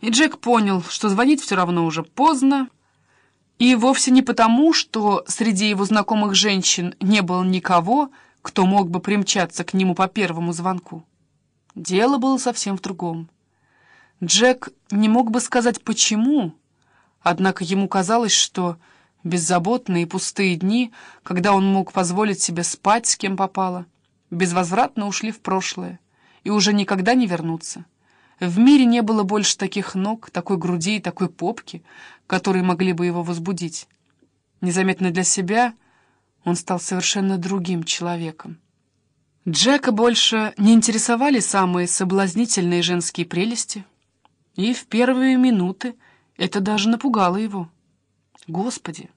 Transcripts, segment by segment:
И Джек понял, что звонить все равно уже поздно, и вовсе не потому, что среди его знакомых женщин не было никого, кто мог бы примчаться к нему по первому звонку. Дело было совсем в другом. Джек не мог бы сказать «почему», однако ему казалось, что беззаботные и пустые дни, когда он мог позволить себе спать с кем попало, безвозвратно ушли в прошлое и уже никогда не вернутся. В мире не было больше таких ног, такой груди и такой попки, которые могли бы его возбудить. Незаметно для себя он стал совершенно другим человеком. Джека больше не интересовали самые соблазнительные женские прелести, и в первые минуты это даже напугало его. «Господи,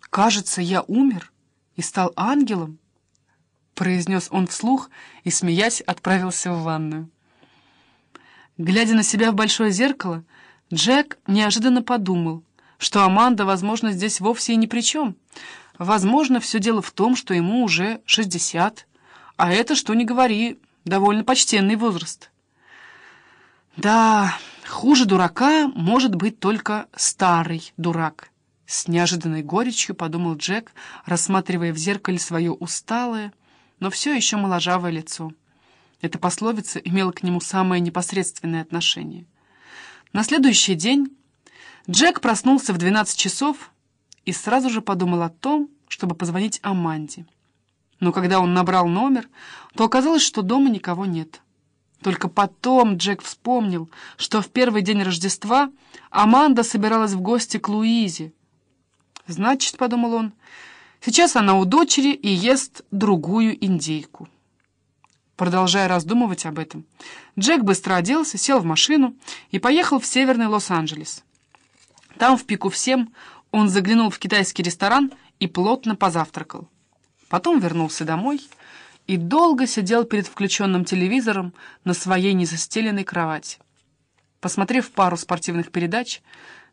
кажется, я умер и стал ангелом», — произнес он вслух и, смеясь, отправился в ванную. Глядя на себя в большое зеркало, Джек неожиданно подумал, что Аманда, возможно, здесь вовсе и ни при чем. Возможно, все дело в том, что ему уже 60, а это, что ни говори, довольно почтенный возраст. Да, хуже дурака может быть только старый дурак. С неожиданной горечью подумал Джек, рассматривая в зеркале свое усталое, но все еще моложавое лицо. Эта пословица имела к нему самое непосредственное отношение. На следующий день Джек проснулся в 12 часов и сразу же подумал о том, чтобы позвонить Аманде. Но когда он набрал номер, то оказалось, что дома никого нет. Только потом Джек вспомнил, что в первый день Рождества Аманда собиралась в гости к Луизе. «Значит, — подумал он, — сейчас она у дочери и ест другую индейку». Продолжая раздумывать об этом, Джек быстро оделся, сел в машину и поехал в северный Лос-Анджелес. Там, в пику всем, он заглянул в китайский ресторан и плотно позавтракал. Потом вернулся домой и долго сидел перед включенным телевизором на своей незастеленной кровати. Посмотрев пару спортивных передач,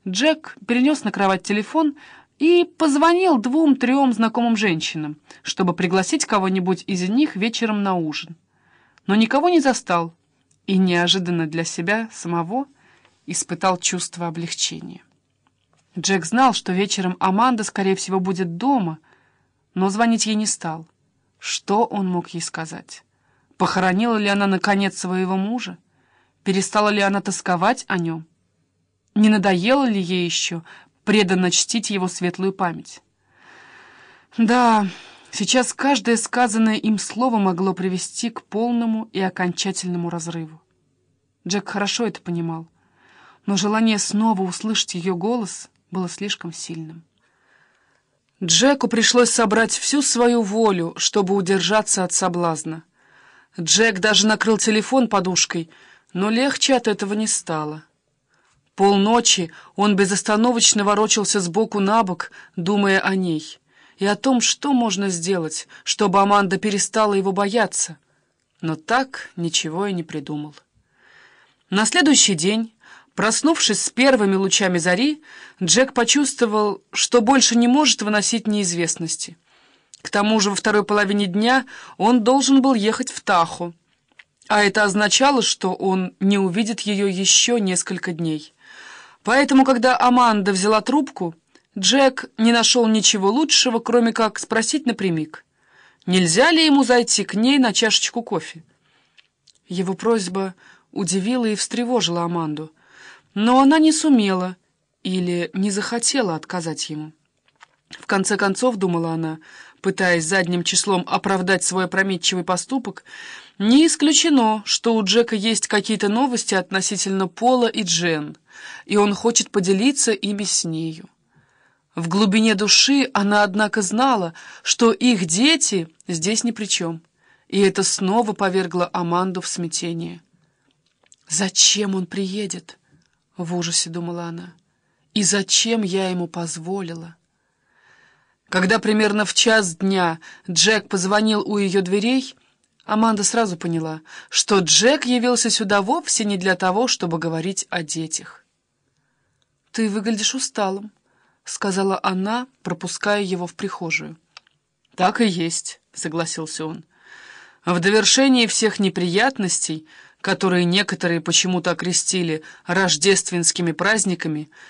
Джек перенес на кровать телефон и позвонил двум-трем знакомым женщинам, чтобы пригласить кого-нибудь из них вечером на ужин но никого не застал и неожиданно для себя самого испытал чувство облегчения. Джек знал, что вечером Аманда, скорее всего, будет дома, но звонить ей не стал. Что он мог ей сказать? Похоронила ли она, наконец, своего мужа? Перестала ли она тосковать о нем? Не надоело ли ей еще преданно чтить его светлую память? Да, Сейчас каждое сказанное им слово могло привести к полному и окончательному разрыву. Джек хорошо это понимал, но желание снова услышать ее голос было слишком сильным. Джеку пришлось собрать всю свою волю, чтобы удержаться от соблазна. Джек даже накрыл телефон подушкой, но легче от этого не стало. Полночи он безостановочно ворочался сбоку на бок, думая о ней и о том, что можно сделать, чтобы Аманда перестала его бояться. Но так ничего и не придумал. На следующий день, проснувшись с первыми лучами зари, Джек почувствовал, что больше не может выносить неизвестности. К тому же во второй половине дня он должен был ехать в Тахо, а это означало, что он не увидит ее еще несколько дней. Поэтому, когда Аманда взяла трубку, Джек не нашел ничего лучшего, кроме как спросить напрямик, нельзя ли ему зайти к ней на чашечку кофе. Его просьба удивила и встревожила Аманду, но она не сумела или не захотела отказать ему. В конце концов, думала она, пытаясь задним числом оправдать свой опрометчивый поступок, не исключено, что у Джека есть какие-то новости относительно Пола и Джен, и он хочет поделиться ими с нею. В глубине души она, однако, знала, что их дети здесь ни при чем, и это снова повергло Аманду в смятение. «Зачем он приедет?» — в ужасе думала она. «И зачем я ему позволила?» Когда примерно в час дня Джек позвонил у ее дверей, Аманда сразу поняла, что Джек явился сюда вовсе не для того, чтобы говорить о детях. «Ты выглядишь усталым», — сказала она, пропуская его в прихожую. «Так и есть», — согласился он. «В довершении всех неприятностей которые некоторые почему-то окрестили рождественскими праздниками,